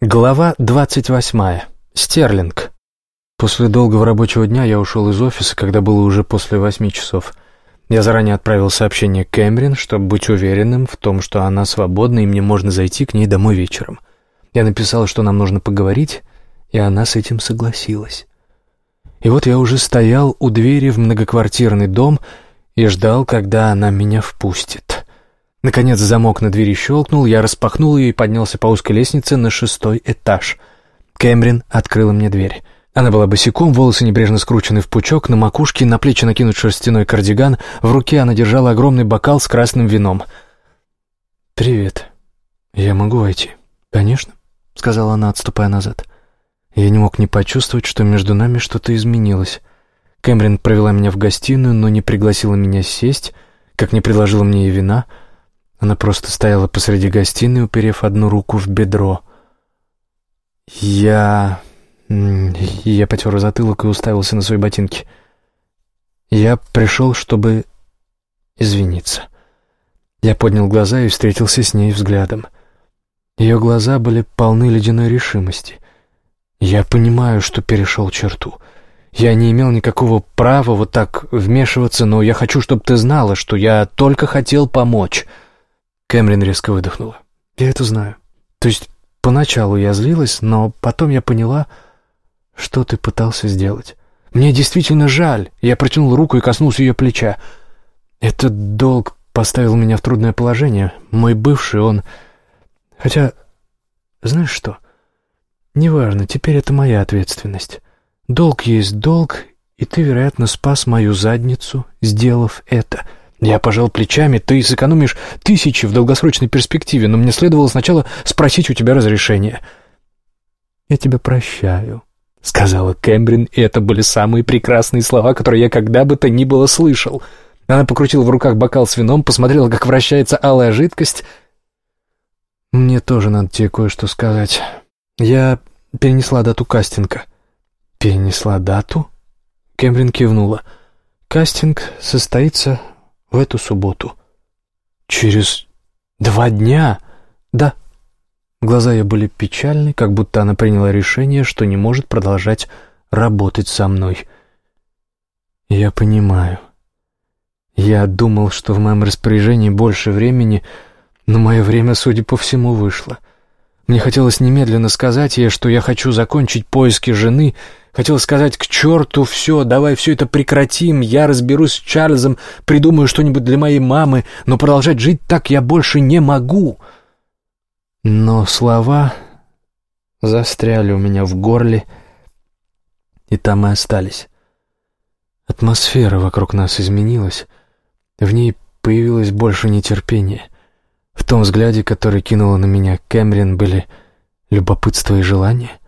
Глава двадцать восьмая. Стерлинг. После долгого рабочего дня я ушел из офиса, когда было уже после восьми часов. Я заранее отправил сообщение Кэмерин, чтобы быть уверенным в том, что она свободна и мне можно зайти к ней домой вечером. Я написал, что нам нужно поговорить, и она с этим согласилась. И вот я уже стоял у двери в многоквартирный дом и ждал, когда она меня впустит. Наконец замок на двери щелкнул, я распахнул ее и поднялся по узкой лестнице на шестой этаж. Кэмрин открыла мне дверь. Она была босиком, волосы небрежно скручены в пучок, на макушке на плечи накинут шерстяной кардиган, в руке она держала огромный бокал с красным вином. «Привет. Я могу войти?» «Конечно», — сказала она, отступая назад. Я не мог не почувствовать, что между нами что-то изменилось. Кэмрин провела меня в гостиную, но не пригласила меня сесть, как не предложила мне и вина — она просто стояла посреди гостиной, уперев одну руку в бедро. Я... Я потер затылок и уставился на свои ботинки. Я пришел, чтобы извиниться. Я поднял глаза и встретился с ней взглядом. Ее глаза были полны ледяной решимости. Я понимаю, что перешел черту. Я не имел никакого права вот так вмешиваться, но я хочу, чтобы ты знала, что я только хотел помочь». Кэмрин резко выдохнула. «Я это знаю. То есть поначалу я злилась, но потом я поняла, что ты пытался сделать. Мне действительно жаль». Я протянул руку и коснулся ее плеча. «Этот долг поставил меня в трудное положение. Мой бывший, он... Хотя, знаешь что? Неважно, теперь это моя ответственность. Долг есть долг, и ты, вероятно, спас мою задницу, сделав это». Я пожал плечами, ты сэкономишь тысячи в долгосрочной перспективе, но мне следовало сначала спросить у тебя разрешения. «Я тебя прощаю», — сказала Кэмбрин, и это были самые прекрасные слова, которые я когда бы то ни было слышал. Она покрутила в руках бокал с вином, посмотрела, как вращается алая жидкость. «Мне тоже надо тебе кое-что сказать. Я перенесла дату кастинга». «Перенесла дату?» Кэмбрин кивнула. «Кастинг состоится в эту субботу. Через два дня? Да. Глаза ее были печальны, как будто она приняла решение, что не может продолжать работать со мной. Я понимаю. Я думал, что в моем распоряжении больше времени, но мое время, судя по всему, вышло. Мне хотелось немедленно сказать ей, что я хочу закончить поиски жены Хотел сказать «к черту все, давай все это прекратим, я разберусь с Чарльзом, придумаю что-нибудь для моей мамы, но продолжать жить так я больше не могу». Но слова застряли у меня в горле, и там и остались. Атмосфера вокруг нас изменилась, в ней появилось больше нетерпения. В том взгляде, который кинула на меня Кэмерин, были любопытство и желание —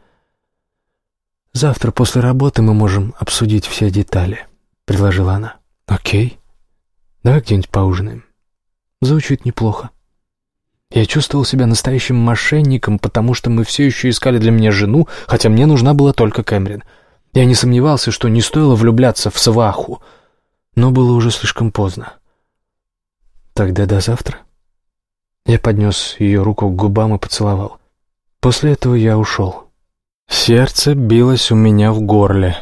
«Завтра после работы мы можем обсудить все детали», — предложила она. «Окей. Давай где-нибудь поужинаем». Звучит неплохо. Я чувствовал себя настоящим мошенником, потому что мы все еще искали для меня жену, хотя мне нужна была только Кэмерин. Я не сомневался, что не стоило влюбляться в сваху, но было уже слишком поздно. Тогда до завтра. Я поднес ее руку к губам и поцеловал. После этого я ушел. Сердце билось у меня в горле.